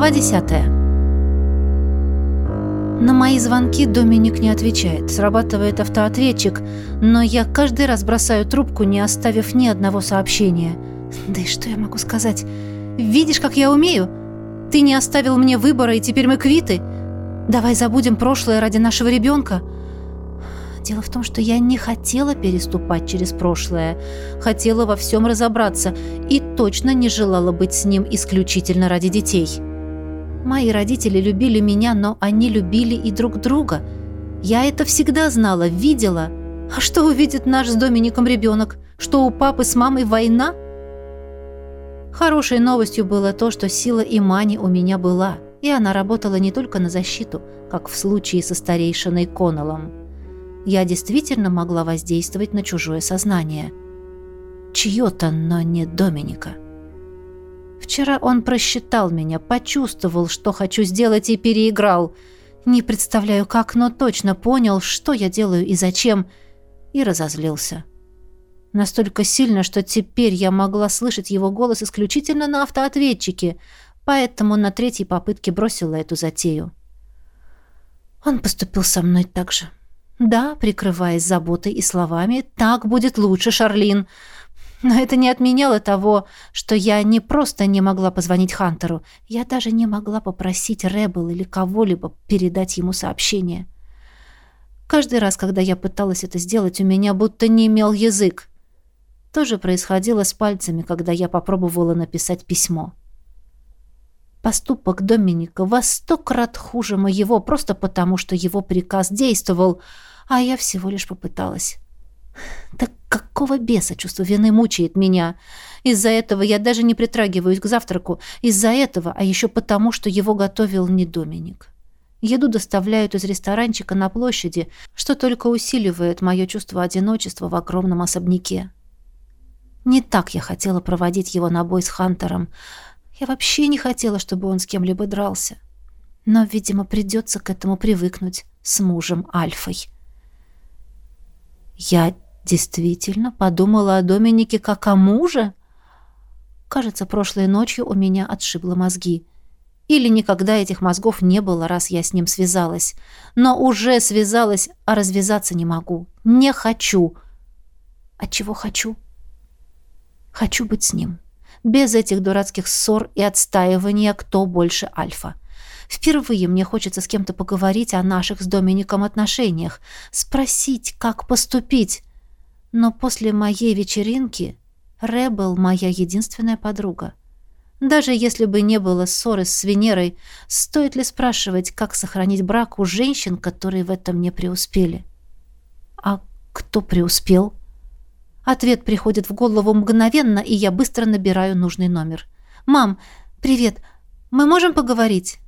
Глава 10. На мои звонки Доминик не отвечает. Срабатывает автоответчик, но я каждый раз бросаю трубку, не оставив ни одного сообщения. Да и что я могу сказать? Видишь, как я умею? Ты не оставил мне выбора, и теперь мы квиты. Давай забудем прошлое ради нашего ребенка. Дело в том, что я не хотела переступать через прошлое, хотела во всем разобраться и точно не желала быть с ним исключительно ради детей. Мои родители любили меня, но они любили и друг друга. Я это всегда знала, видела. А что увидит наш с Домиником ребенок? Что у папы с мамой война? Хорошей новостью было то, что сила Имани у меня была, и она работала не только на защиту, как в случае со старейшиной Коннеллом. Я действительно могла воздействовать на чужое сознание. Чье-то, но не Доминика. Вчера он просчитал меня, почувствовал, что хочу сделать и переиграл. Не представляю как, но точно понял, что я делаю и зачем, и разозлился. Настолько сильно, что теперь я могла слышать его голос исключительно на автоответчике, поэтому на третьей попытке бросила эту затею. Он поступил со мной так же. Да, прикрываясь заботой и словами, так будет лучше, Шарлин. Но это не отменяло того, что я не просто не могла позвонить Хантеру, я даже не могла попросить Рэббл или кого-либо передать ему сообщение. Каждый раз, когда я пыталась это сделать, у меня будто не имел язык. То же происходило с пальцами, когда я попробовала написать письмо. Поступок Доминика во сто крат хуже моего, просто потому, что его приказ действовал — а я всего лишь попыталась. Так какого беса чувство вины мучает меня? Из-за этого я даже не притрагиваюсь к завтраку. Из-за этого, а еще потому, что его готовил не Доминик. Еду доставляют из ресторанчика на площади, что только усиливает мое чувство одиночества в огромном особняке. Не так я хотела проводить его на бой с Хантером. Я вообще не хотела, чтобы он с кем-либо дрался. Но, видимо, придется к этому привыкнуть с мужем Альфой. Я действительно подумала о Доминике как о муже? Кажется, прошлой ночью у меня отшибло мозги. Или никогда этих мозгов не было, раз я с ним связалась. Но уже связалась, а развязаться не могу. Не хочу. От чего хочу? Хочу быть с ним. Без этих дурацких ссор и отстаивания, кто больше альфа. Впервые мне хочется с кем-то поговорить о наших с Домиником отношениях, спросить, как поступить. Но после моей вечеринки Ребел моя единственная подруга. Даже если бы не было ссоры с Венерой, стоит ли спрашивать, как сохранить брак у женщин, которые в этом не преуспели? А кто преуспел? Ответ приходит в голову мгновенно, и я быстро набираю нужный номер. «Мам, привет. Мы можем поговорить?»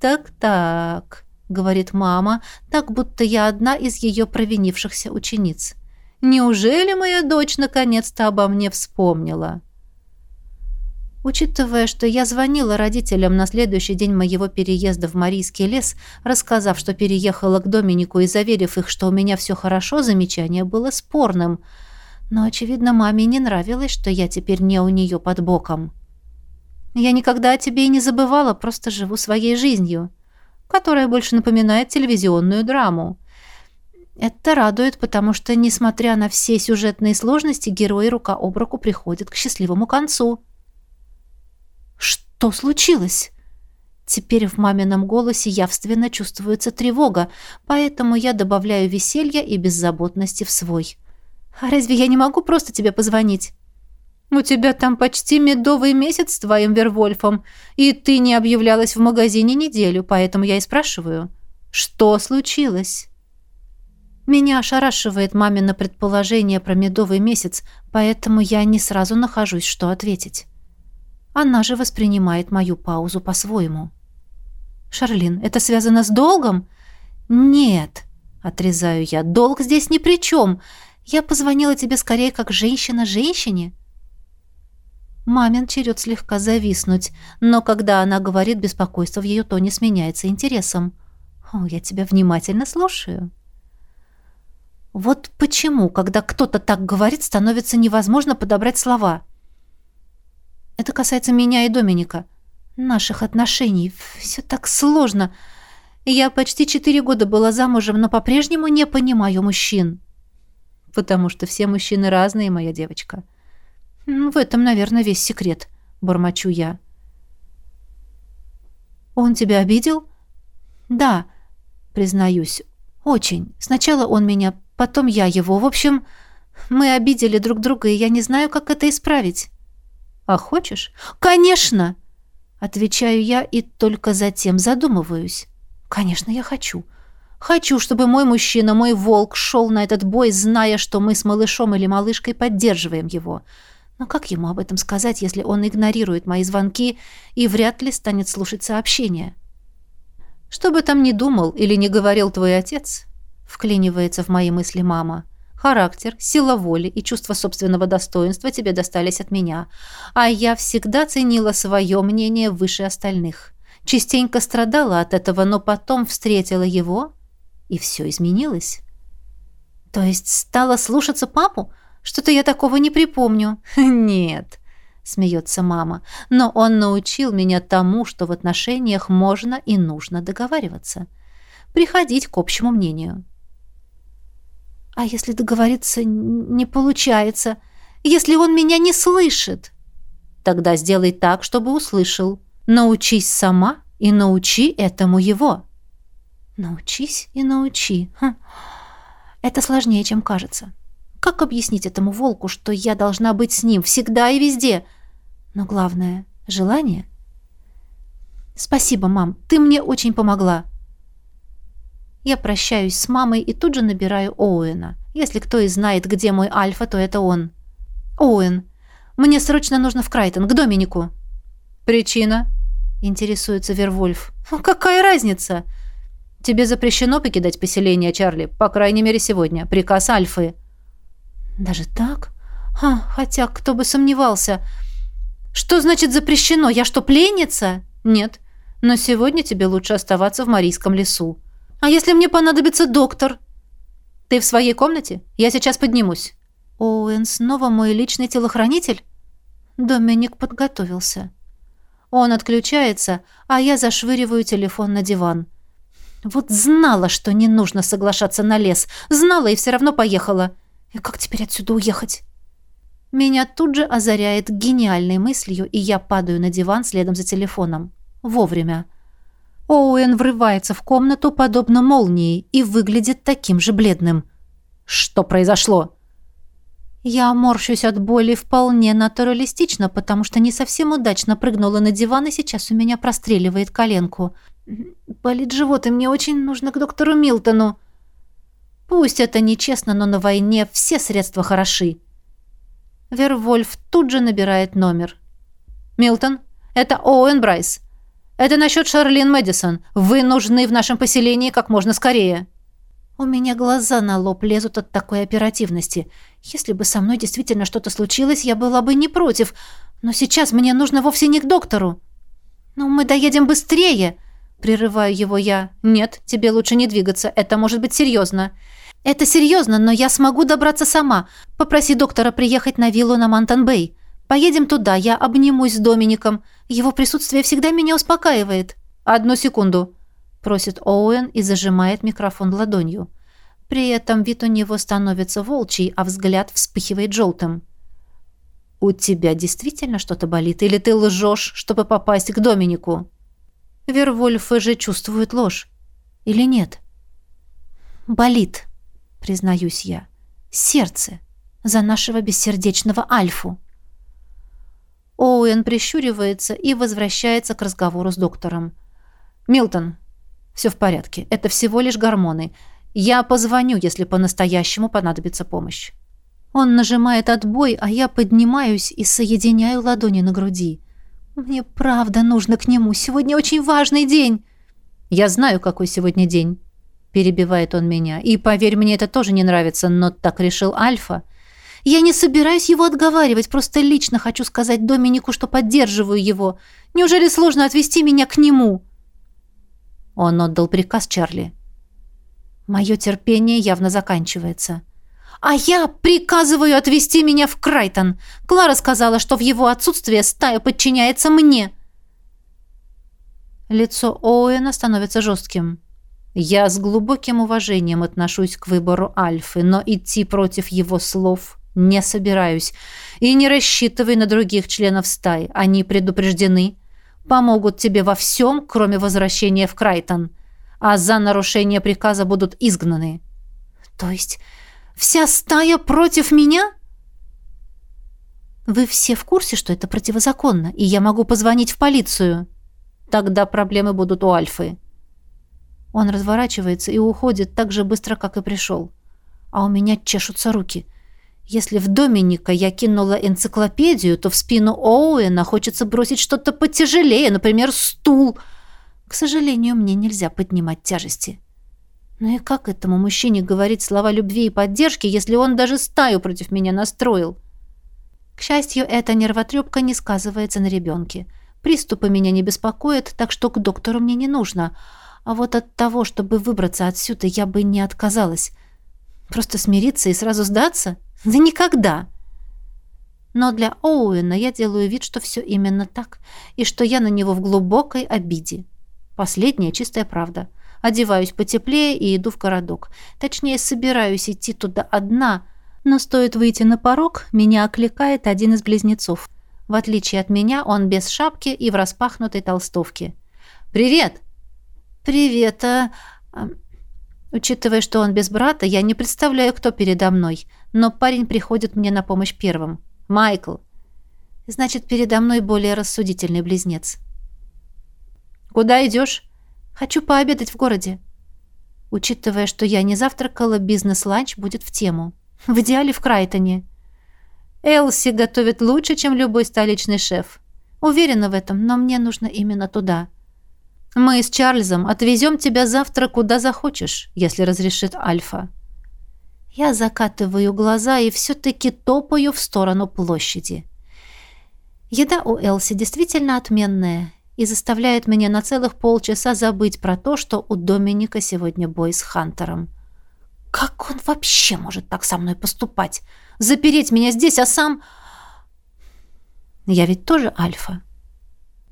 «Так-так», — говорит мама, так будто я одна из ее провинившихся учениц. «Неужели моя дочь наконец-то обо мне вспомнила?» Учитывая, что я звонила родителям на следующий день моего переезда в Марийский лес, рассказав, что переехала к Доминику и заверив их, что у меня все хорошо, замечание было спорным. Но, очевидно, маме не нравилось, что я теперь не у нее под боком. Я никогда о тебе и не забывала, просто живу своей жизнью, которая больше напоминает телевизионную драму. Это радует, потому что, несмотря на все сюжетные сложности, герои рука об руку приходят к счастливому концу. Что случилось? Теперь в мамином голосе явственно чувствуется тревога, поэтому я добавляю веселья и беззаботности в свой. А разве я не могу просто тебе позвонить? У тебя там почти медовый месяц с твоим Вервольфом, и ты не объявлялась в магазине неделю, поэтому я и спрашиваю, что случилось?» Меня ошарашивает мамино предположение про медовый месяц, поэтому я не сразу нахожусь, что ответить. Она же воспринимает мою паузу по-своему. «Шарлин, это связано с долгом?» «Нет», — отрезаю я, — «долг здесь ни при чем. Я позвонила тебе скорее как женщина женщине». Мамин черед слегка зависнуть, но когда она говорит, беспокойство в ее тоне сменяется интересом. «О, я тебя внимательно слушаю». Вот почему, когда кто-то так говорит, становится невозможно подобрать слова. Это касается меня и Доминика. наших отношений. Все так сложно. Я почти четыре года была замужем, но по-прежнему не понимаю мужчин. Потому что все мужчины разные, моя девочка. В этом, наверное, весь секрет, бормочу я. Он тебя обидел? Да, признаюсь. Очень. Сначала он меня, потом я его. В общем, мы обидели друг друга, и я не знаю, как это исправить. А хочешь? Конечно, отвечаю я и только затем задумываюсь. Конечно, я хочу. Хочу, чтобы мой мужчина, мой волк шел на этот бой, зная, что мы с малышом или малышкой поддерживаем его. Но как ему об этом сказать, если он игнорирует мои звонки и вряд ли станет слушать сообщения? Что бы там ни думал или не говорил твой отец, вклинивается в мои мысли мама. Характер, сила воли и чувство собственного достоинства тебе достались от меня, а я всегда ценила свое мнение выше остальных. Частенько страдала от этого, но потом встретила его, и все изменилось. То есть стала слушаться папу? Что-то я такого не припомню. Нет, смеется мама. Но он научил меня тому, что в отношениях можно и нужно договариваться. Приходить к общему мнению. А если договориться не получается? Если он меня не слышит? Тогда сделай так, чтобы услышал. Научись сама и научи этому его. Научись и научи. Хм. Это сложнее, чем кажется. Как объяснить этому волку, что я должна быть с ним всегда и везде? Но главное — желание. Спасибо, мам, ты мне очень помогла. Я прощаюсь с мамой и тут же набираю Оуэна. Если кто и знает, где мой Альфа, то это он. Оуэн, мне срочно нужно в Крайтон, к Доминику. Причина? Интересуется Вервольф. Какая разница? Тебе запрещено покидать поселение, Чарли, по крайней мере сегодня. Приказ Альфы. Даже так? А, хотя кто бы сомневался. Что значит запрещено? Я что, пленница? Нет. Но сегодня тебе лучше оставаться в Марийском лесу. А если мне понадобится доктор? Ты в своей комнате? Я сейчас поднимусь. Оуэн снова мой личный телохранитель? Доминик подготовился. Он отключается, а я зашвыриваю телефон на диван. Вот знала, что не нужно соглашаться на лес. Знала и все равно поехала. И как теперь отсюда уехать? Меня тут же озаряет гениальной мыслью, и я падаю на диван следом за телефоном. Вовремя. Оуэн врывается в комнату, подобно молнии, и выглядит таким же бледным. «Что произошло?» Я морщусь от боли вполне натуралистично, потому что не совсем удачно прыгнула на диван, и сейчас у меня простреливает коленку. Болит живот, и мне очень нужно к доктору Милтону. Пусть это нечестно, но на войне все средства хороши. Вервольф тут же набирает номер. «Милтон, это Оуэн Брайс. Это насчет Шарлин Мэдисон. Вы нужны в нашем поселении как можно скорее». У меня глаза на лоб лезут от такой оперативности. Если бы со мной действительно что-то случилось, я была бы не против. Но сейчас мне нужно вовсе не к доктору. «Ну, мы доедем быстрее!» Прерываю его я. «Нет, тебе лучше не двигаться. Это может быть серьезно». «Это серьезно, но я смогу добраться сама. Попроси доктора приехать на виллу на Мантон-Бэй. Поедем туда, я обнимусь с Домиником. Его присутствие всегда меня успокаивает». «Одну секунду», — просит Оуэн и зажимает микрофон ладонью. При этом вид у него становится волчий, а взгляд вспыхивает желтым. «У тебя действительно что-то болит, или ты лжешь, чтобы попасть к Доминику?» Вервольфы же чувствуют ложь. Или нет? «Болит», — признаюсь я. «Сердце. За нашего бессердечного Альфу». Оуэн прищуривается и возвращается к разговору с доктором. «Милтон, все в порядке. Это всего лишь гормоны. Я позвоню, если по-настоящему понадобится помощь». Он нажимает отбой, а я поднимаюсь и соединяю ладони на груди. Мне правда нужно к нему. Сегодня очень важный день. Я знаю, какой сегодня день. Перебивает он меня. И поверь мне, это тоже не нравится, но так решил Альфа. Я не собираюсь его отговаривать, просто лично хочу сказать Доминику, что поддерживаю его. Неужели сложно отвести меня к нему? Он отдал приказ Чарли. Мое терпение явно заканчивается. А я приказываю отвезти меня в Крайтон. Клара сказала, что в его отсутствие стая подчиняется мне. Лицо Оуэна становится жестким. Я с глубоким уважением отношусь к выбору Альфы, но идти против его слов не собираюсь. И не рассчитывай на других членов стаи. Они предупреждены. Помогут тебе во всем, кроме возвращения в Крайтон. А за нарушение приказа будут изгнаны. То есть вся стая против меня? Вы все в курсе, что это противозаконно, и я могу позвонить в полицию? Тогда проблемы будут у Альфы. Он разворачивается и уходит так же быстро, как и пришел. А у меня чешутся руки. Если в Доминика я кинула энциклопедию, то в спину Оуэна хочется бросить что-то потяжелее, например, стул. К сожалению, мне нельзя поднимать тяжести. Ну и как этому мужчине говорить слова любви и поддержки, если он даже стаю против меня настроил? К счастью, эта нервотрепка не сказывается на ребенке. Приступы меня не беспокоят, так что к доктору мне не нужно. А вот от того, чтобы выбраться отсюда, я бы не отказалась. Просто смириться и сразу сдаться? Да никогда! Но для Оуэна я делаю вид, что все именно так, и что я на него в глубокой обиде. Последняя чистая правда. Одеваюсь потеплее и иду в городок. Точнее, собираюсь идти туда одна, но стоит выйти на порог, меня окликает один из близнецов. В отличие от меня, он без шапки и в распахнутой толстовке. «Привет!» «Привет, а...» Учитывая, что он без брата, я не представляю, кто передо мной. Но парень приходит мне на помощь первым. «Майкл!» Значит, передо мной более рассудительный близнец. «Куда идешь?» «Хочу пообедать в городе». Учитывая, что я не завтракала, бизнес-ланч будет в тему. В идеале в Крайтоне. Элси готовит лучше, чем любой столичный шеф. Уверена в этом, но мне нужно именно туда. Мы с Чарльзом отвезем тебя завтра куда захочешь, если разрешит Альфа. Я закатываю глаза и все-таки топаю в сторону площади. Еда у Элси действительно отменная и заставляет меня на целых полчаса забыть про то, что у Доминика сегодня бой с Хантером. Как он вообще может так со мной поступать? Запереть меня здесь, а сам... Я ведь тоже Альфа.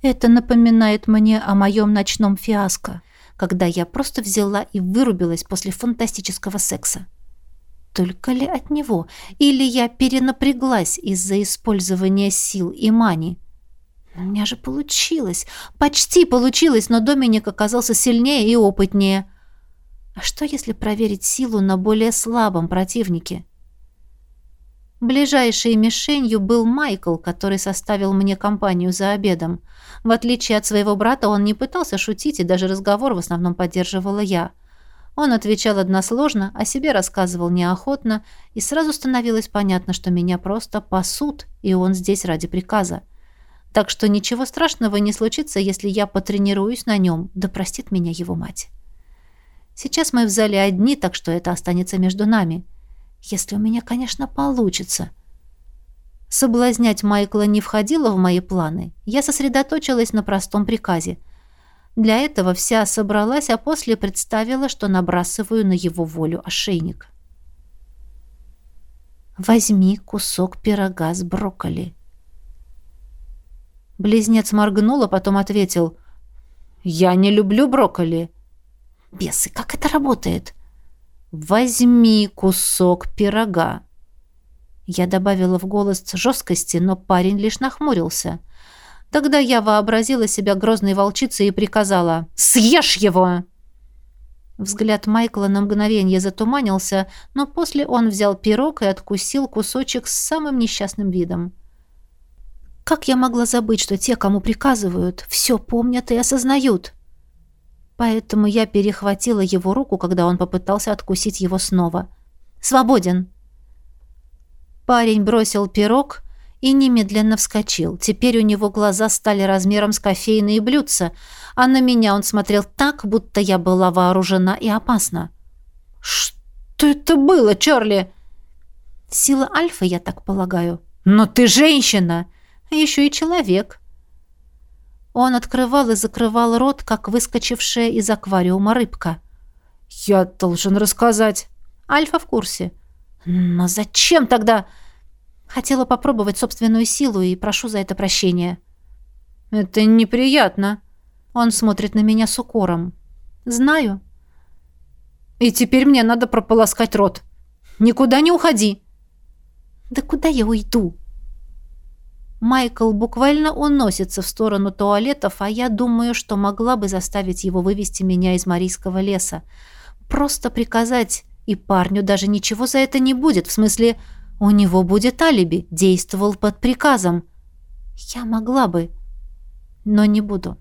Это напоминает мне о моем ночном фиаско, когда я просто взяла и вырубилась после фантастического секса. Только ли от него? Или я перенапряглась из-за использования сил и мани? У меня же получилось. Почти получилось, но Доминик оказался сильнее и опытнее. А что, если проверить силу на более слабом противнике? Ближайшей мишенью был Майкл, который составил мне компанию за обедом. В отличие от своего брата, он не пытался шутить, и даже разговор в основном поддерживала я. Он отвечал односложно, о себе рассказывал неохотно, и сразу становилось понятно, что меня просто пасут, и он здесь ради приказа. Так что ничего страшного не случится, если я потренируюсь на нем, да простит меня его мать. Сейчас мы в зале одни, так что это останется между нами. — если у меня, конечно, получится. Соблазнять Майкла не входило в мои планы. Я сосредоточилась на простом приказе. Для этого вся собралась, а после представила, что набрасываю на его волю ошейник. «Возьми кусок пирога с брокколи». Близнец моргнул, а потом ответил. «Я не люблю брокколи». «Бесы, как это работает?» «Возьми кусок пирога». Я добавила в голос жесткости, но парень лишь нахмурился. Тогда я вообразила себя грозной волчицей и приказала «Съешь его!». Взгляд Майкла на мгновение затуманился, но после он взял пирог и откусил кусочек с самым несчастным видом. Как я могла забыть, что те, кому приказывают, все помнят и осознают? Поэтому я перехватила его руку, когда он попытался откусить его снова. «Свободен!» Парень бросил пирог и немедленно вскочил. Теперь у него глаза стали размером с кофейные блюдца, а на меня он смотрел так, будто я была вооружена и опасна. «Что это было, Чарли?» «Сила Альфа, я так полагаю». «Но ты женщина!» «Еще и человек!» Он открывал и закрывал рот, как выскочившая из аквариума рыбка. «Я должен рассказать». «Альфа в курсе». «Но зачем тогда?» «Хотела попробовать собственную силу и прошу за это прощения». «Это неприятно». Он смотрит на меня с укором. «Знаю». «И теперь мне надо прополоскать рот. Никуда не уходи». «Да куда я уйду?» Майкл буквально уносится в сторону туалетов, а я думаю, что могла бы заставить его вывести меня из Марийского леса. Просто приказать, и парню даже ничего за это не будет, в смысле, у него будет алиби, действовал под приказом. Я могла бы, но не буду.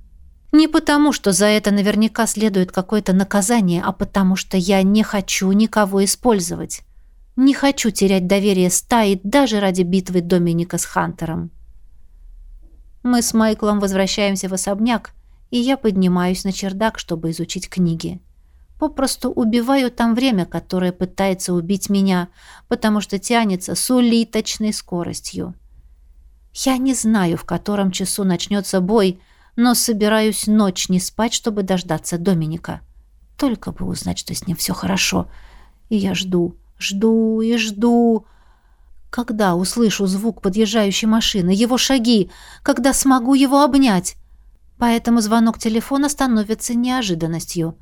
Не потому, что за это наверняка следует какое-то наказание, а потому что я не хочу никого использовать. Не хочу терять доверие стаи даже ради битвы Доминика с Хантером. Мы с Майклом возвращаемся в особняк, и я поднимаюсь на чердак, чтобы изучить книги. Попросту убиваю там время, которое пытается убить меня, потому что тянется с улиточной скоростью. Я не знаю, в котором часу начнется бой, но собираюсь ночь не спать, чтобы дождаться Доминика. Только бы узнать, что с ним все хорошо. И я жду, жду и жду. Когда услышу звук подъезжающей машины, его шаги, когда смогу его обнять. Поэтому звонок телефона становится неожиданностью.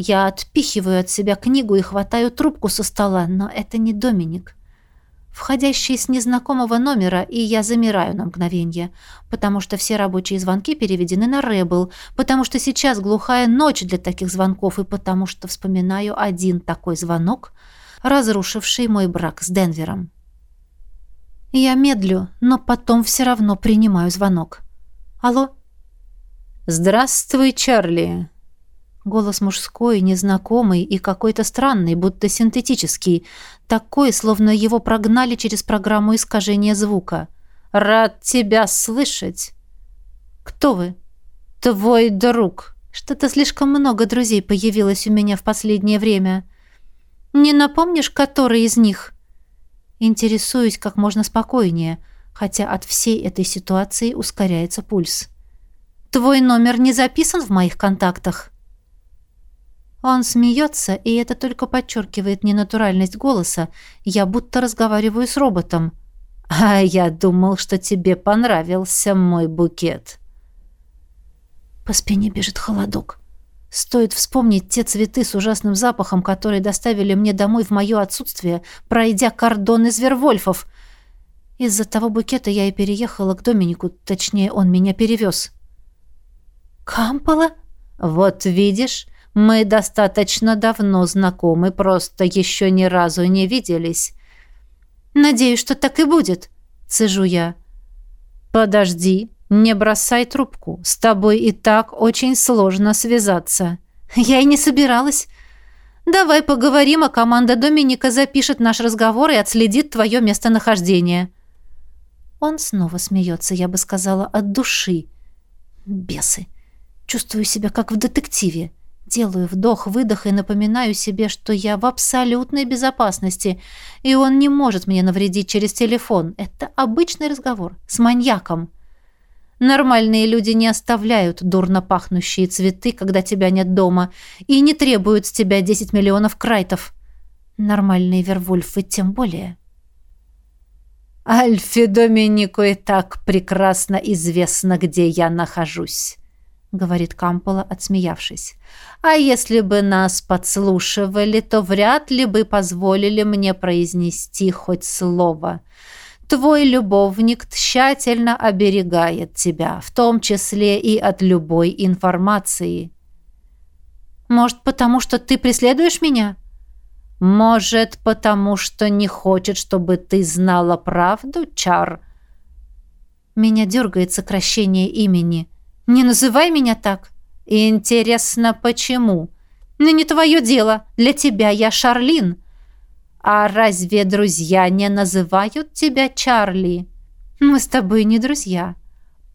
Я отпихиваю от себя книгу и хватаю трубку со стола, но это не Доминик входящий с незнакомого номера, и я замираю на мгновение, потому что все рабочие звонки переведены на Рэбл, потому что сейчас глухая ночь для таких звонков, и потому что вспоминаю один такой звонок, разрушивший мой брак с Денвером. Я медлю, но потом все равно принимаю звонок. «Алло?» «Здравствуй, Чарли!» Голос мужской, незнакомый и какой-то странный, будто синтетический, такой, словно его прогнали через программу искажения звука. «Рад тебя слышать!» «Кто вы?» «Твой друг!» «Что-то слишком много друзей появилось у меня в последнее время. Не напомнишь, который из них?» Интересуюсь как можно спокойнее, хотя от всей этой ситуации ускоряется пульс. «Твой номер не записан в моих контактах?» Он смеется, и это только подчеркивает ненатуральность голоса. Я будто разговариваю с роботом. «А я думал, что тебе понравился мой букет». По спине бежит холодок. Стоит вспомнить те цветы с ужасным запахом, которые доставили мне домой в мое отсутствие, пройдя кордон из Вервольфов. Из-за того букета я и переехала к Доминику, точнее, он меня перевез. «Кампала?» «Вот видишь, мы достаточно давно знакомы, просто еще ни разу не виделись. Надеюсь, что так и будет, цежу я. Подожди, не бросай трубку. С тобой и так очень сложно связаться. Я и не собиралась. Давай поговорим, а команда Доминика запишет наш разговор и отследит твое местонахождение. Он снова смеется, я бы сказала, от души. Бесы. Чувствую себя как в детективе. Делаю вдох-выдох и напоминаю себе, что я в абсолютной безопасности, и он не может мне навредить через телефон. Это обычный разговор с маньяком. Нормальные люди не оставляют дурно пахнущие цветы, когда тебя нет дома, и не требуют с тебя 10 миллионов крайтов. Нормальные вервольфы тем более. Альфе Доминику и так прекрасно известно, где я нахожусь. — говорит Кампола, отсмеявшись. «А если бы нас подслушивали, то вряд ли бы позволили мне произнести хоть слово. Твой любовник тщательно оберегает тебя, в том числе и от любой информации». «Может, потому что ты преследуешь меня?» «Может, потому что не хочет, чтобы ты знала правду, Чар?» Меня дергает сокращение имени – «Не называй меня так». «Интересно, почему?» «Ну, не твое дело. Для тебя я Шарлин». «А разве друзья не называют тебя Чарли?» «Мы с тобой не друзья».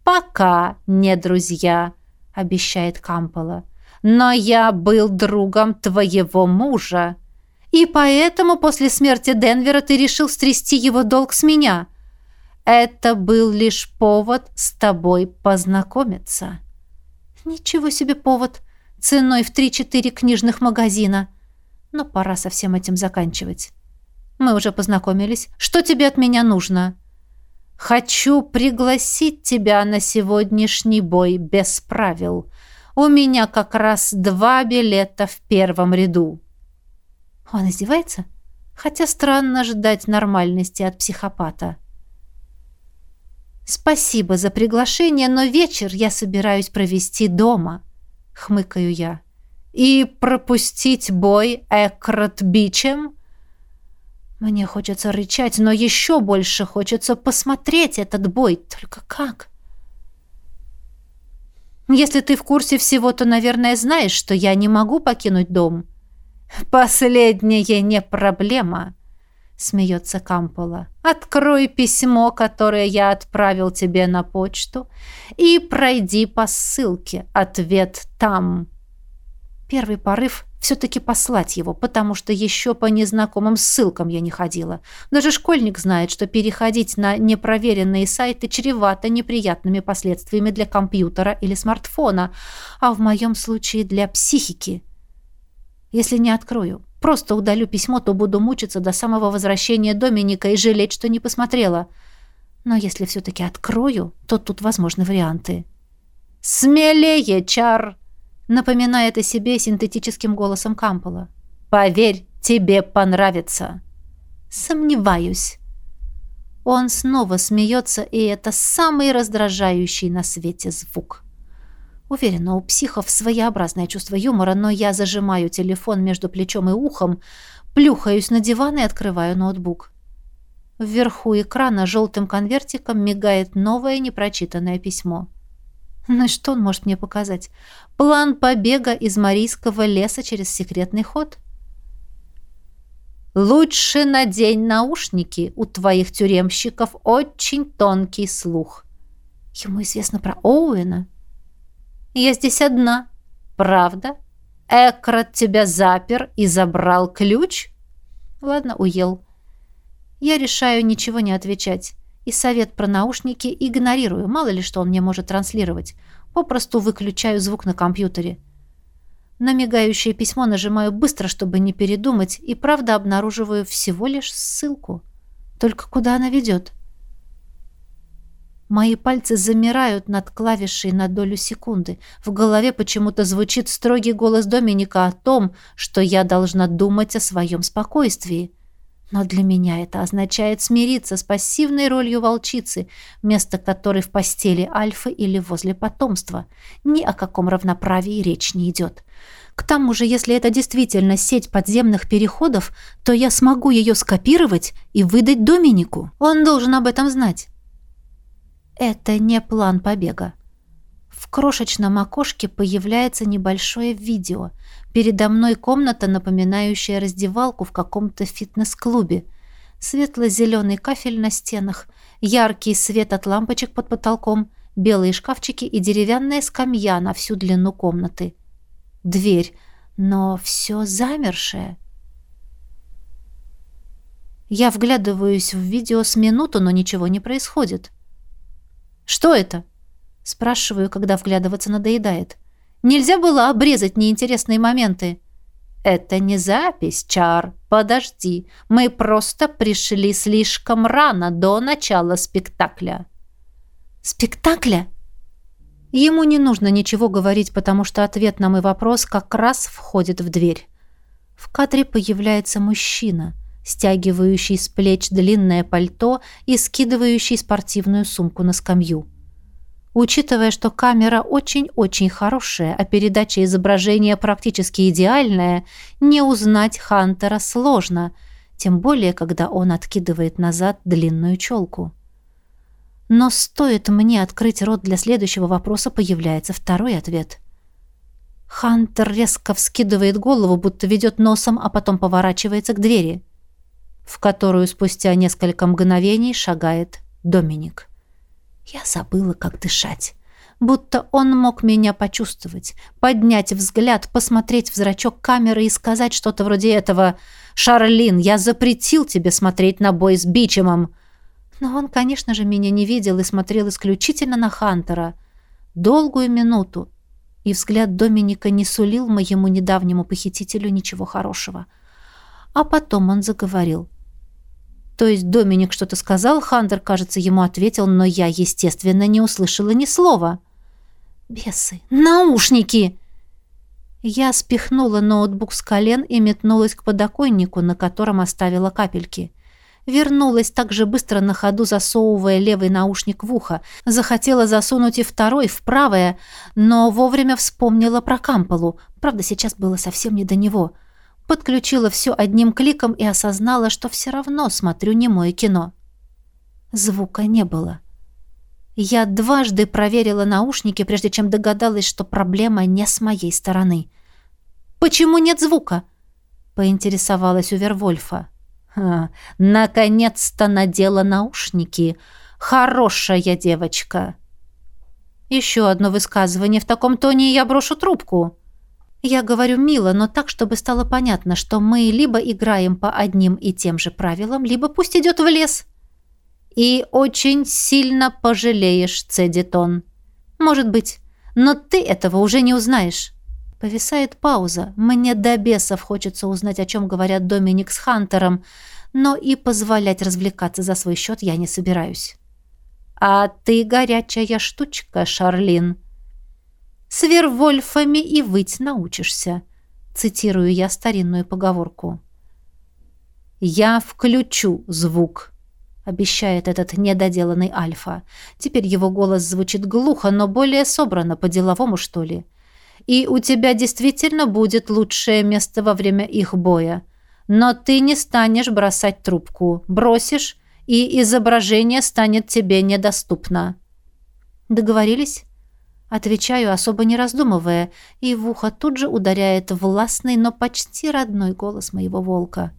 «Пока не друзья», — обещает Кампола. «Но я был другом твоего мужа. И поэтому после смерти Денвера ты решил стрясти его долг с меня». Это был лишь повод с тобой познакомиться. Ничего себе повод. Ценой в три-четыре книжных магазина. Но пора со всем этим заканчивать. Мы уже познакомились. Что тебе от меня нужно? Хочу пригласить тебя на сегодняшний бой без правил. У меня как раз два билета в первом ряду». Он издевается? Хотя странно ждать нормальности от психопата. «Спасибо за приглашение, но вечер я собираюсь провести дома», — хмыкаю я. «И пропустить бой Экрат Бичем?» Мне хочется рычать, но еще больше хочется посмотреть этот бой. Только как? Если ты в курсе всего, то, наверное, знаешь, что я не могу покинуть дом. Последнее не проблема смеется Кампола. «Открой письмо, которое я отправил тебе на почту, и пройди по ссылке. Ответ там». Первый порыв все-таки послать его, потому что еще по незнакомым ссылкам я не ходила. Даже школьник знает, что переходить на непроверенные сайты чревато неприятными последствиями для компьютера или смартфона, а в моем случае для психики. Если не открою, Просто удалю письмо, то буду мучиться до самого возвращения Доминика и жалеть, что не посмотрела. Но если все-таки открою, то тут возможны варианты. «Смелее, Чар!» напоминает о себе синтетическим голосом Кампола. «Поверь, тебе понравится!» «Сомневаюсь!» Он снова смеется, и это самый раздражающий на свете звук. Уверена, у психов своеобразное чувство юмора, но я зажимаю телефон между плечом и ухом, плюхаюсь на диван и открываю ноутбук. Вверху экрана желтым конвертиком мигает новое непрочитанное письмо. Ну и что он может мне показать? План побега из Марийского леса через секретный ход? «Лучше надень наушники, у твоих тюремщиков очень тонкий слух». Ему известно про Оуэна. Я здесь одна. Правда? Экрат тебя запер и забрал ключ? Ладно, уел. Я решаю ничего не отвечать. И совет про наушники игнорирую. Мало ли что он мне может транслировать. Попросту выключаю звук на компьютере. На мигающее письмо нажимаю быстро, чтобы не передумать, и правда обнаруживаю всего лишь ссылку. Только куда она ведет? — Мои пальцы замирают над клавишей на долю секунды. В голове почему-то звучит строгий голос Доминика о том, что я должна думать о своем спокойствии. Но для меня это означает смириться с пассивной ролью волчицы, место которой в постели альфы или возле потомства. Ни о каком равноправии речь не идет. К тому же, если это действительно сеть подземных переходов, то я смогу ее скопировать и выдать Доминику. Он должен об этом знать. Это не план побега. В крошечном окошке появляется небольшое видео. Передо мной комната, напоминающая раздевалку в каком-то фитнес-клубе. Светло-зеленый кафель на стенах, яркий свет от лампочек под потолком, белые шкафчики и деревянная скамья на всю длину комнаты. Дверь, но все замершее. Я вглядываюсь в видео с минуту, но ничего не происходит. — «Что это?» Спрашиваю, когда вглядываться надоедает. «Нельзя было обрезать неинтересные моменты?» «Это не запись, Чар. Подожди. Мы просто пришли слишком рано до начала спектакля». «Спектакля?» Ему не нужно ничего говорить, потому что ответ на мой вопрос как раз входит в дверь. В кадре появляется мужчина, стягивающий с плеч длинное пальто и скидывающий спортивную сумку на скамью. Учитывая, что камера очень-очень хорошая, а передача изображения практически идеальная, не узнать Хантера сложно, тем более, когда он откидывает назад длинную челку. Но стоит мне открыть рот для следующего вопроса, появляется второй ответ. Хантер резко вскидывает голову, будто ведет носом, а потом поворачивается к двери в которую спустя несколько мгновений шагает Доминик. Я забыла, как дышать. Будто он мог меня почувствовать, поднять взгляд, посмотреть в зрачок камеры и сказать что-то вроде этого «Шарлин, я запретил тебе смотреть на бой с Бичемом!» Но он, конечно же, меня не видел и смотрел исключительно на Хантера. Долгую минуту. И взгляд Доминика не сулил моему недавнему похитителю ничего хорошего. А потом он заговорил. То есть Доминик что-то сказал, Хантер, кажется, ему ответил, но я, естественно, не услышала ни слова. Бесы! Наушники! Я спихнула ноутбук с колен и метнулась к подоконнику, на котором оставила капельки. Вернулась так же быстро на ходу, засовывая левый наушник в ухо. Захотела засунуть и второй в правое, но вовремя вспомнила про Камполу. Правда, сейчас было совсем не до него. Подключила все одним кликом и осознала, что все равно смотрю немое кино. Звука не было. Я дважды проверила наушники, прежде чем догадалась, что проблема не с моей стороны. «Почему нет звука?» — поинтересовалась у Вервольфа. «Наконец-то надела наушники. Хорошая девочка!» «Еще одно высказывание в таком тоне, и я брошу трубку». Я говорю мило, но так, чтобы стало понятно, что мы либо играем по одним и тем же правилам, либо пусть идет в лес. И очень сильно пожалеешь, Цедитон. Может быть, но ты этого уже не узнаешь. Повисает пауза. Мне до бесов хочется узнать, о чем говорят Доминик с Хантером, но и позволять развлекаться за свой счет я не собираюсь. «А ты горячая штучка, Шарлин. С вервольфами и выть научишься», — цитирую я старинную поговорку. «Я включу звук», — обещает этот недоделанный Альфа. Теперь его голос звучит глухо, но более собрано, по-деловому, что ли. «И у тебя действительно будет лучшее место во время их боя. Но ты не станешь бросать трубку. Бросишь, и изображение станет тебе недоступно». «Договорились?» Отвечаю, особо не раздумывая, и в ухо тут же ударяет властный, но почти родной голос моего волка.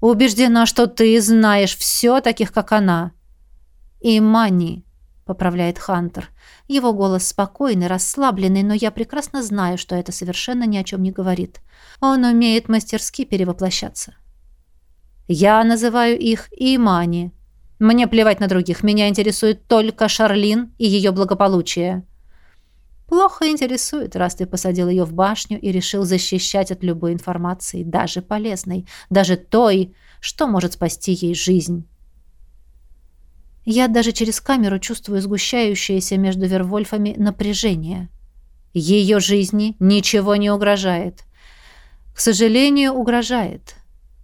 Убеждена, что ты знаешь все таких, как она. И Мани, поправляет Хантер. Его голос спокойный, расслабленный, но я прекрасно знаю, что это совершенно ни о чем не говорит. Он умеет мастерски перевоплощаться. Я называю их Имани. Мне плевать на других, меня интересует только Шарлин и ее благополучие. Плохо интересует, раз ты посадил ее в башню и решил защищать от любой информации, даже полезной, даже той, что может спасти ей жизнь. Я даже через камеру чувствую сгущающееся между Вервольфами напряжение. Ее жизни ничего не угрожает. К сожалению, угрожает.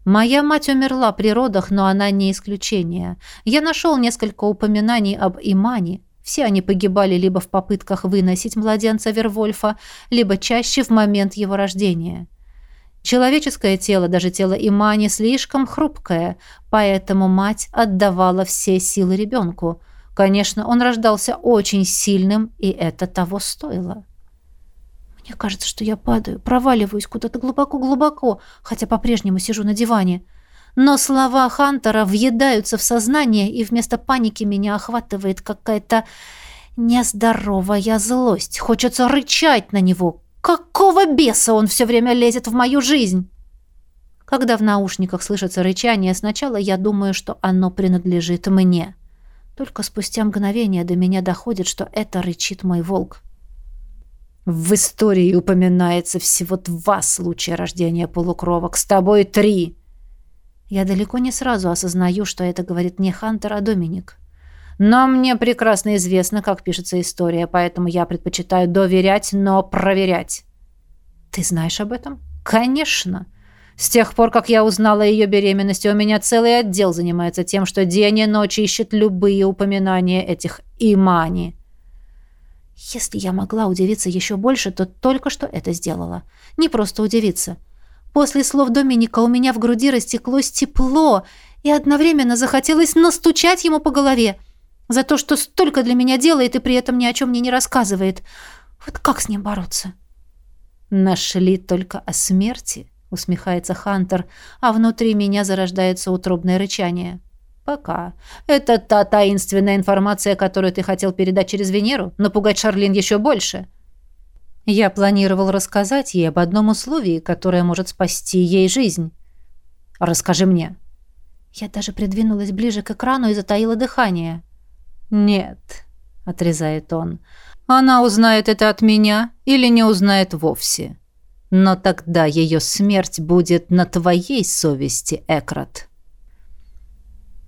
Моя мать умерла при родах, но она не исключение. Я нашел несколько упоминаний об Имане, все они погибали либо в попытках выносить младенца Вервольфа, либо чаще в момент его рождения. Человеческое тело, даже тело Имани, слишком хрупкое, поэтому мать отдавала все силы ребенку. Конечно, он рождался очень сильным, и это того стоило. Мне кажется, что я падаю, проваливаюсь куда-то глубоко-глубоко, хотя по-прежнему сижу на диване. Но слова Хантера въедаются в сознание, и вместо паники меня охватывает какая-то нездоровая злость. Хочется рычать на него. Какого беса он все время лезет в мою жизнь? Когда в наушниках слышится рычание, сначала я думаю, что оно принадлежит мне. Только спустя мгновение до меня доходит, что это рычит мой волк. В истории упоминается всего два случая рождения полукровок. С тобой три. Я далеко не сразу осознаю, что это говорит не Хантер, а Доминик. Но мне прекрасно известно, как пишется история, поэтому я предпочитаю доверять, но проверять. Ты знаешь об этом? Конечно. С тех пор, как я узнала о ее беременности, у меня целый отдел занимается тем, что день и ночь ищет любые упоминания этих имани. Если я могла удивиться еще больше, то только что это сделала. Не просто удивиться — После слов Доминика у меня в груди растеклось тепло, и одновременно захотелось настучать ему по голове за то, что столько для меня делает и при этом ни о чем мне не рассказывает. Вот как с ним бороться? «Нашли только о смерти», — усмехается Хантер, а внутри меня зарождается утробное рычание. «Пока. Это та таинственная информация, которую ты хотел передать через Венеру? Напугать Шарлин еще больше?» Я планировал рассказать ей об одном условии, которое может спасти ей жизнь. Расскажи мне. Я даже придвинулась ближе к экрану и затаила дыхание. Нет, отрезает он. Она узнает это от меня или не узнает вовсе. Но тогда ее смерть будет на твоей совести, Экрат.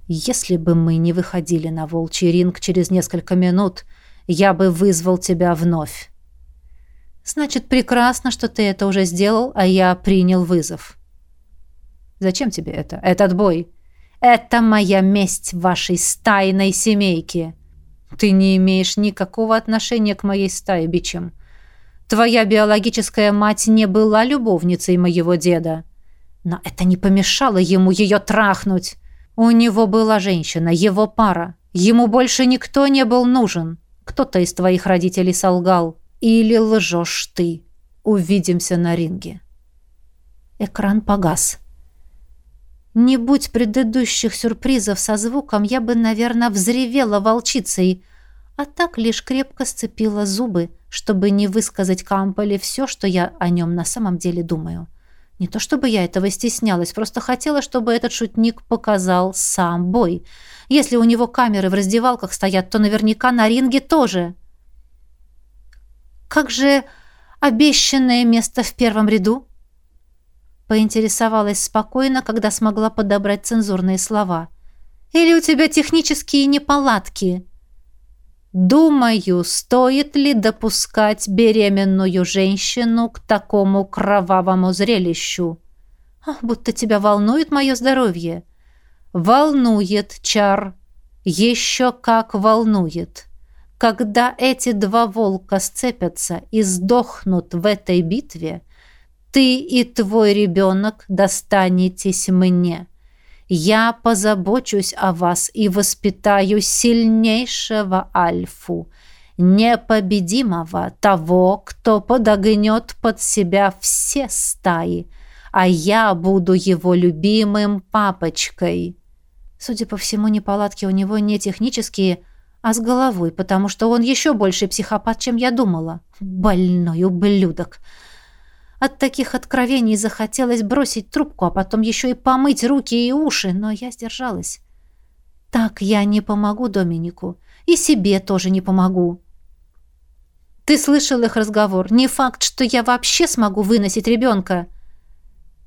Если бы мы не выходили на волчий ринг через несколько минут, я бы вызвал тебя вновь. Значит, прекрасно, что ты это уже сделал, а я принял вызов. Зачем тебе это? Этот бой? Это моя месть вашей стайной семейки. Ты не имеешь никакого отношения к моей стае, бичем. Твоя биологическая мать не была любовницей моего деда. Но это не помешало ему ее трахнуть. У него была женщина, его пара. Ему больше никто не был нужен. Кто-то из твоих родителей солгал. Или лжешь ты. Увидимся на ринге. Экран погас. Не будь предыдущих сюрпризов со звуком, я бы, наверное, взревела волчицей, а так лишь крепко сцепила зубы, чтобы не высказать Камполе все, что я о нем на самом деле думаю. Не то чтобы я этого стеснялась, просто хотела, чтобы этот шутник показал сам бой. Если у него камеры в раздевалках стоят, то наверняка на ринге тоже. «Как же обещанное место в первом ряду?» Поинтересовалась спокойно, когда смогла подобрать цензурные слова. «Или у тебя технические неполадки?» «Думаю, стоит ли допускать беременную женщину к такому кровавому зрелищу?» «Ах, будто тебя волнует мое здоровье!» «Волнует, Чар, еще как волнует!» Когда эти два волка сцепятся и сдохнут в этой битве, ты и твой ребенок достанетесь мне. Я позабочусь о вас и воспитаю сильнейшего Альфу, непобедимого, того, кто подогнет под себя все стаи, а я буду его любимым папочкой. Судя по всему, неполадки у него не технические, а с головой, потому что он еще больше психопат, чем я думала. Больной ублюдок. От таких откровений захотелось бросить трубку, а потом еще и помыть руки и уши, но я сдержалась. Так я не помогу Доминику. И себе тоже не помогу. Ты слышал их разговор. Не факт, что я вообще смогу выносить ребенка.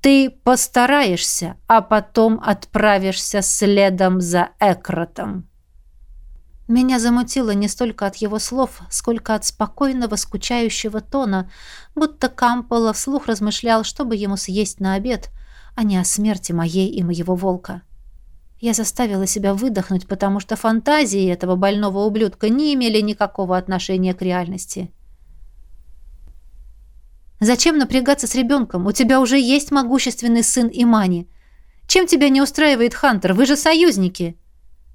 Ты постараешься, а потом отправишься следом за Экротом. Меня замутило не столько от его слов, сколько от спокойного, скучающего тона, будто Кампола вслух размышлял, чтобы ему съесть на обед, а не о смерти моей и моего волка. Я заставила себя выдохнуть, потому что фантазии этого больного ублюдка не имели никакого отношения к реальности. «Зачем напрягаться с ребенком? У тебя уже есть могущественный сын Имани. Чем тебя не устраивает Хантер? Вы же союзники!»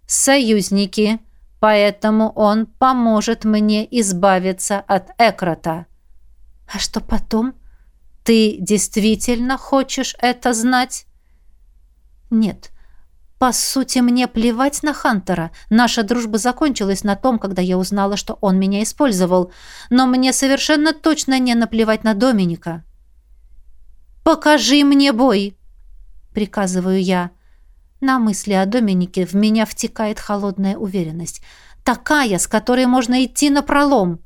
«Союзники!» Поэтому он поможет мне избавиться от Экрота. А что потом? Ты действительно хочешь это знать? Нет. По сути, мне плевать на Хантера. Наша дружба закончилась на том, когда я узнала, что он меня использовал. Но мне совершенно точно не наплевать на Доминика. «Покажи мне бой!» — приказываю я. На мысли о Доминике в меня втекает холодная уверенность. Такая, с которой можно идти на пролом.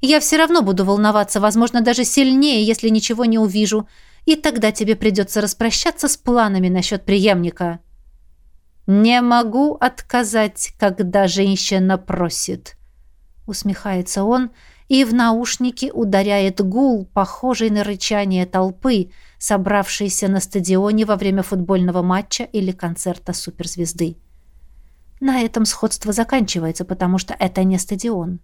Я все равно буду волноваться, возможно, даже сильнее, если ничего не увижу. И тогда тебе придется распрощаться с планами насчет преемника. «Не могу отказать, когда женщина просит», — усмехается он, и в наушники ударяет гул, похожий на рычание толпы, собравшейся на стадионе во время футбольного матча или концерта суперзвезды. На этом сходство заканчивается, потому что это не стадион.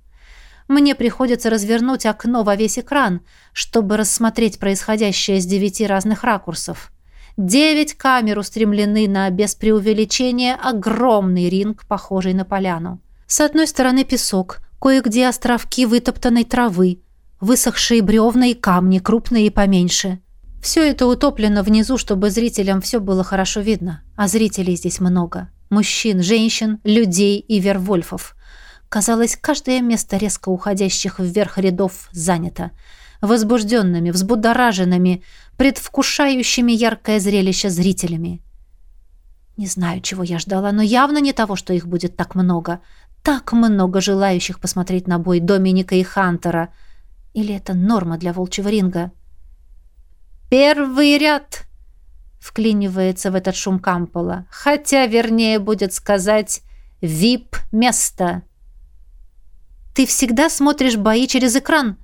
Мне приходится развернуть окно во весь экран, чтобы рассмотреть происходящее с девяти разных ракурсов. Девять камер устремлены на, без преувеличения, огромный ринг, похожий на поляну. С одной стороны песок, кое-где островки вытоптанной травы, высохшие бревна и камни, крупные и поменьше. Все это утоплено внизу, чтобы зрителям все было хорошо видно, а зрителей здесь много. Мужчин, женщин, людей и вервольфов. Казалось, каждое место резко уходящих вверх рядов занято. Возбужденными, взбудораженными, предвкушающими яркое зрелище зрителями. Не знаю, чего я ждала, но явно не того, что их будет так много. Так много желающих посмотреть на бой Доминика и Хантера. Или это норма для волчьего ринга? «Первый ряд!» вклинивается в этот шум Кампола. Хотя, вернее, будет сказать «вип-место». Ты всегда смотришь бои через экран,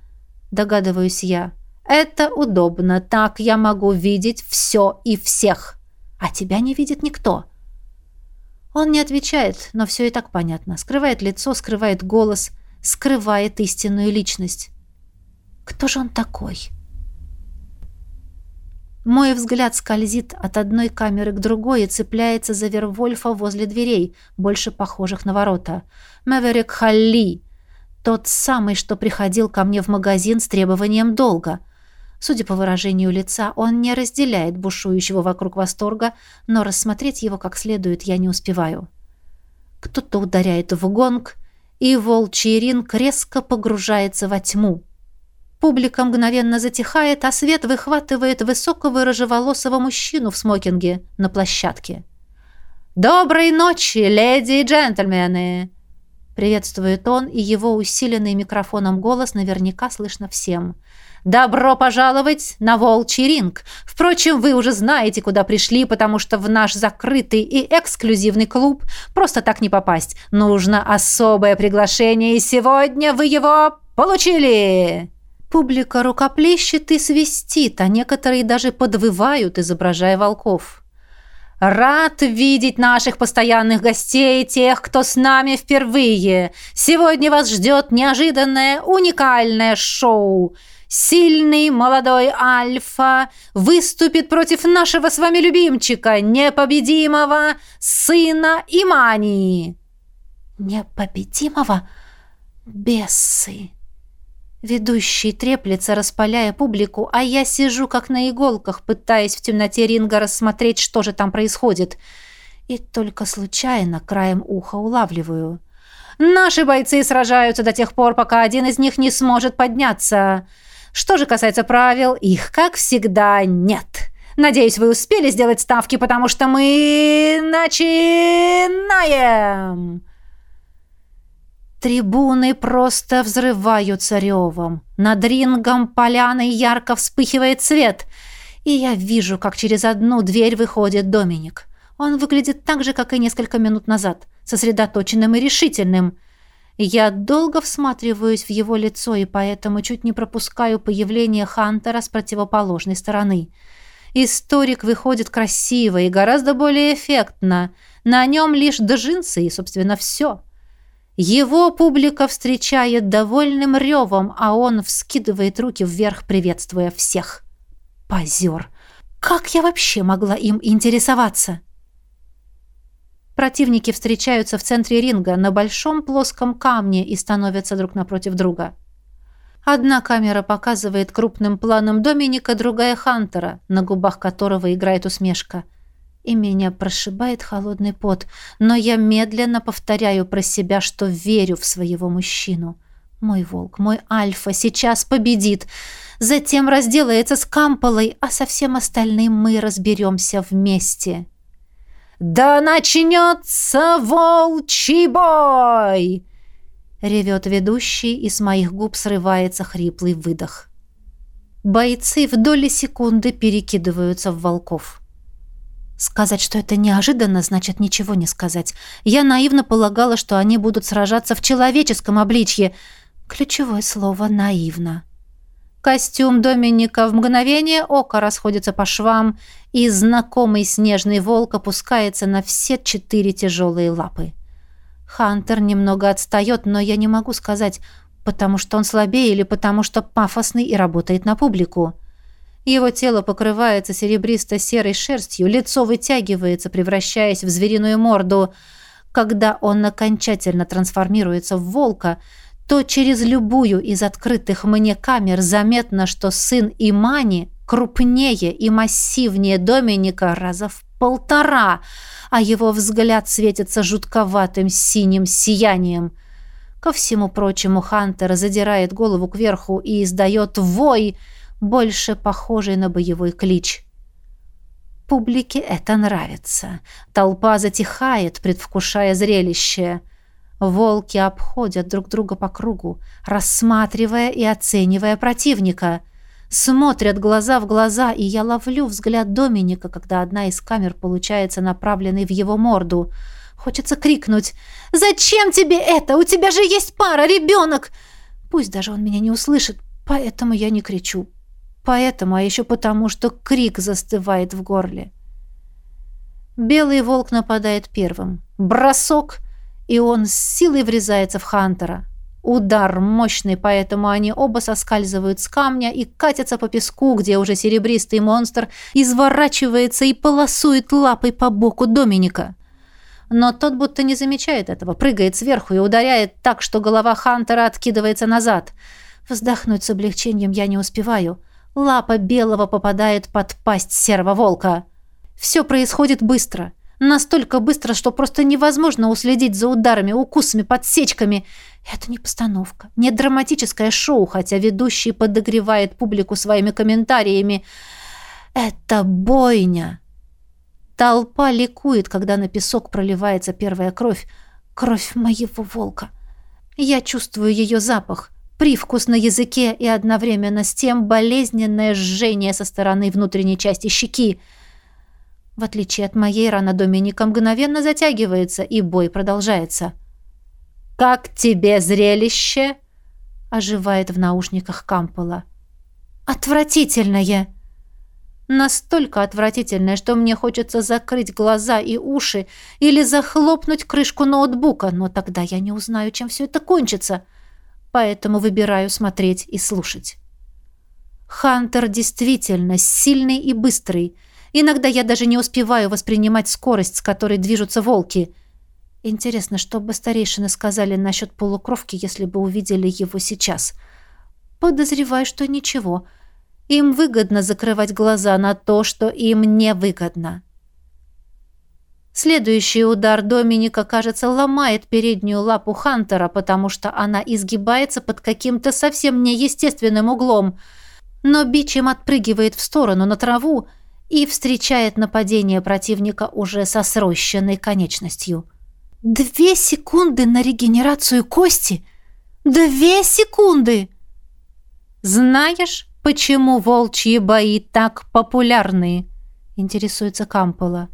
догадываюсь я. Это удобно, так я могу видеть все и всех. А тебя не видит никто. Он не отвечает, но все и так понятно. Скрывает лицо, скрывает голос, скрывает истинную личность. Кто же он такой? Мой взгляд скользит от одной камеры к другой и цепляется за Вервольфа возле дверей, больше похожих на ворота. Мэверик Халли. Тот самый, что приходил ко мне в магазин с требованием долга. Судя по выражению лица, он не разделяет бушующего вокруг восторга, но рассмотреть его как следует я не успеваю. Кто-то ударяет в гонг, и волчий ринг резко погружается во тьму. Публика мгновенно затихает, а свет выхватывает высокого рыжеволосого мужчину в смокинге на площадке. «Доброй ночи, леди и джентльмены!» Приветствует он, и его усиленный микрофоном голос наверняка слышно всем – Добро пожаловать на Волчий ринг. Впрочем, вы уже знаете, куда пришли, потому что в наш закрытый и эксклюзивный клуб просто так не попасть. Нужно особое приглашение, и сегодня вы его получили. Публика рукоплещет и свистит, а некоторые даже подвывают, изображая волков. Рад видеть наших постоянных гостей, тех, кто с нами впервые. Сегодня вас ждет неожиданное, уникальное шоу – Сильный молодой Альфа выступит против нашего с вами любимчика, непобедимого сына Имании. Непобедимого? Бесы. Ведущий треплется, распаляя публику, а я сижу как на иголках, пытаясь в темноте ринга рассмотреть, что же там происходит. И только случайно краем уха улавливаю. Наши бойцы сражаются до тех пор, пока один из них не сможет подняться. Что же касается правил, их, как всегда, нет. Надеюсь, вы успели сделать ставки, потому что мы начинаем. Трибуны просто взрываются ревом. Над рингом поляны ярко вспыхивает свет. И я вижу, как через одну дверь выходит Доминик. Он выглядит так же, как и несколько минут назад, сосредоточенным и решительным – я долго всматриваюсь в его лицо и поэтому чуть не пропускаю появление Хантера с противоположной стороны. Историк выходит красиво и гораздо более эффектно. На нем лишь джинсы и, собственно, все. Его публика встречает довольным ревом, а он вскидывает руки вверх, приветствуя всех. Позер! Как я вообще могла им интересоваться?» Противники встречаются в центре ринга на большом плоском камне и становятся друг напротив друга. Одна камера показывает крупным планом Доминика, другая Хантера, на губах которого играет усмешка. И меня прошибает холодный пот, но я медленно повторяю про себя, что верю в своего мужчину. Мой волк, мой альфа сейчас победит, затем разделается с Камполой, а со всем остальным мы разберемся вместе. «Да начнется волчий бой!» Ревет ведущий, и с моих губ срывается хриплый выдох. Бойцы в доли секунды перекидываются в волков. Сказать, что это неожиданно, значит ничего не сказать. Я наивно полагала, что они будут сражаться в человеческом обличье. Ключевое слово «наивно». Костюм Доминика в мгновение ока расходится по швам, и знакомый снежный волк опускается на все четыре тяжелые лапы. Хантер немного отстает, но я не могу сказать, потому что он слабее или потому что пафосный и работает на публику. Его тело покрывается серебристо-серой шерстью, лицо вытягивается, превращаясь в звериную морду. Когда он окончательно трансформируется в волка – то через любую из открытых мне камер заметно, что сын Имани крупнее и массивнее Доминика раза в полтора, а его взгляд светится жутковатым синим сиянием. Ко всему прочему, Хантер задирает голову кверху и издает вой, больше похожий на боевой клич. Публике это нравится. Толпа затихает, предвкушая зрелище. Волки обходят друг друга по кругу, рассматривая и оценивая противника. Смотрят глаза в глаза, и я ловлю взгляд Доминика, когда одна из камер получается направленной в его морду. Хочется крикнуть «Зачем тебе это? У тебя же есть пара, ребенок!» Пусть даже он меня не услышит, поэтому я не кричу. Поэтому, а еще потому, что крик застывает в горле. Белый волк нападает первым. Бросок, и он с силой врезается в Хантера. Удар мощный, поэтому они оба соскальзывают с камня и катятся по песку, где уже серебристый монстр изворачивается и полосует лапой по боку Доминика. Но тот будто не замечает этого, прыгает сверху и ударяет так, что голова Хантера откидывается назад. Вздохнуть с облегчением я не успеваю. Лапа белого попадает под пасть серого волка. Все происходит быстро. Настолько быстро, что просто невозможно уследить за ударами, укусами, подсечками. Это не постановка, не драматическое шоу, хотя ведущий подогревает публику своими комментариями. Это бойня. Толпа ликует, когда на песок проливается первая кровь. Кровь моего волка. Я чувствую ее запах, привкус на языке и одновременно с тем болезненное жжение со стороны внутренней части щеки. В отличие от моей, рана Доминика мгновенно затягивается, и бой продолжается. «Как тебе зрелище?» — оживает в наушниках Кампола. «Отвратительное!» Настолько отвратительное, что мне хочется закрыть глаза и уши или захлопнуть крышку ноутбука, но тогда я не узнаю, чем все это кончится. Поэтому выбираю смотреть и слушать. Хантер действительно сильный и быстрый — Иногда я даже не успеваю воспринимать скорость, с которой движутся волки. Интересно, что бы старейшины сказали насчет полукровки, если бы увидели его сейчас. Подозреваю, что ничего. Им выгодно закрывать глаза на то, что им не выгодно. Следующий удар Доминика, кажется, ломает переднюю лапу Хантера, потому что она изгибается под каким-то совсем неестественным углом. Но бич им отпрыгивает в сторону на траву, и встречает нападение противника уже со срощенной конечностью. «Две секунды на регенерацию кости? Две секунды!» «Знаешь, почему волчьи бои так популярны?» — интересуется Кампола.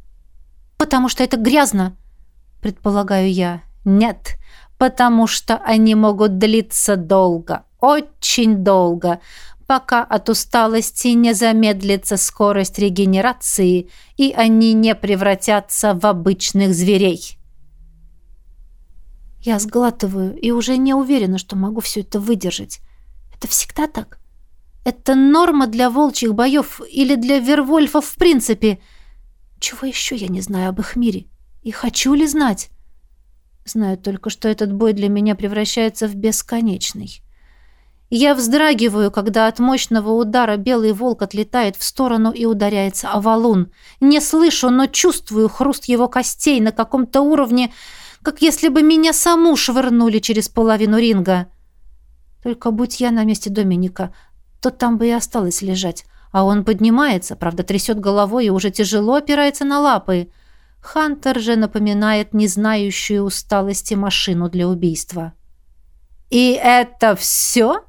«Потому что это грязно», — предполагаю я. «Нет, потому что они могут длиться долго, очень долго, пока от усталости не замедлится скорость регенерации и они не превратятся в обычных зверей. Я сглатываю и уже не уверена, что могу все это выдержать. Это всегда так? Это норма для волчьих боев или для вервольфов в принципе? Чего еще я не знаю об их мире? И хочу ли знать? Знаю только, что этот бой для меня превращается в бесконечный. Я вздрагиваю, когда от мощного удара белый волк отлетает в сторону и ударяется о валун. Не слышу, но чувствую хруст его костей на каком-то уровне, как если бы меня саму швырнули через половину ринга. Только будь я на месте Доминика, то там бы и осталось лежать. А он поднимается, правда, трясет головой и уже тяжело опирается на лапы. Хантер же напоминает незнающую усталости машину для убийства. «И это все?»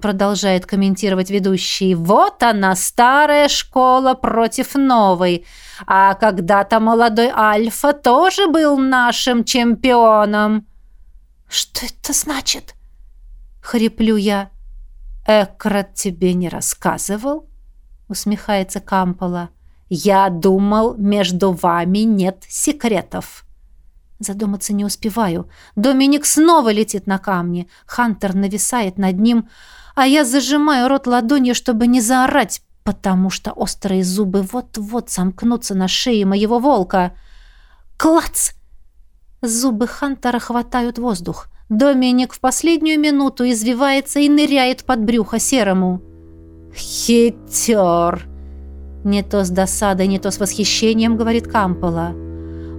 Продолжает комментировать ведущий. Вот она, старая школа против новой. А когда-то молодой Альфа тоже был нашим чемпионом. Что это значит? Хриплю я. Экрат тебе не рассказывал? Усмехается Кампола. Я думал, между вами нет секретов. Задуматься не успеваю. Доминик снова летит на камни. Хантер нависает над ним, а я зажимаю рот ладонью, чтобы не заорать, потому что острые зубы вот-вот сомкнутся на шее моего волка. Клац! Зубы Хантера хватают воздух. Доминик в последнюю минуту извивается и ныряет под брюхо серому. «Хитер!» Не то с досадой, не то с восхищением, говорит Кампола.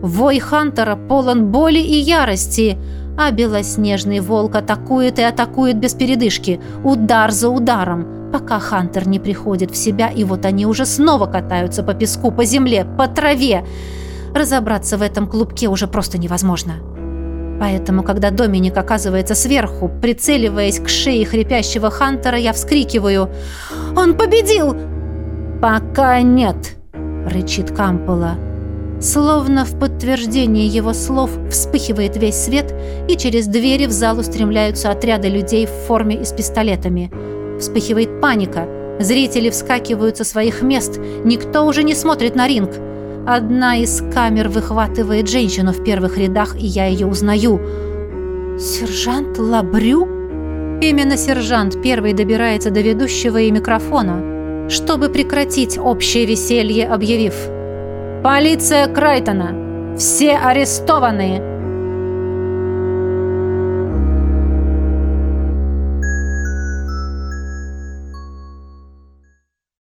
Вой Хантера полон боли и ярости, а белоснежный волк атакует и атакует без передышки, удар за ударом, пока Хантер не приходит в себя, и вот они уже снова катаются по песку, по земле, по траве. Разобраться в этом клубке уже просто невозможно. Поэтому, когда Доминик оказывается сверху, прицеливаясь к шее хрипящего Хантера, я вскрикиваю «Он победил!» «Пока нет!» — рычит Кампола. Словно в подтверждение его слов вспыхивает весь свет, и через двери в зал устремляются отряды людей в форме и с пистолетами. Вспыхивает паника. Зрители вскакивают со своих мест. Никто уже не смотрит на ринг. Одна из камер выхватывает женщину в первых рядах, и я ее узнаю. «Сержант Лабрю?» Именно сержант первый добирается до ведущего и микрофона, чтобы прекратить общее веселье, объявив – «Полиция Крайтона! Все арестованные!